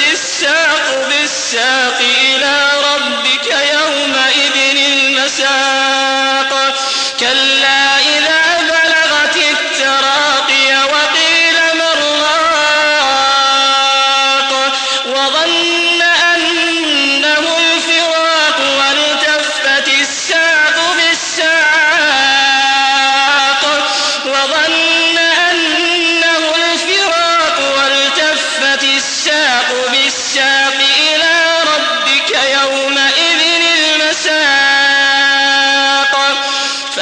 الساق بالساق إلى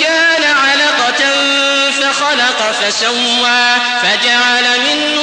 كان علقة فخلق فسوى فجعل منه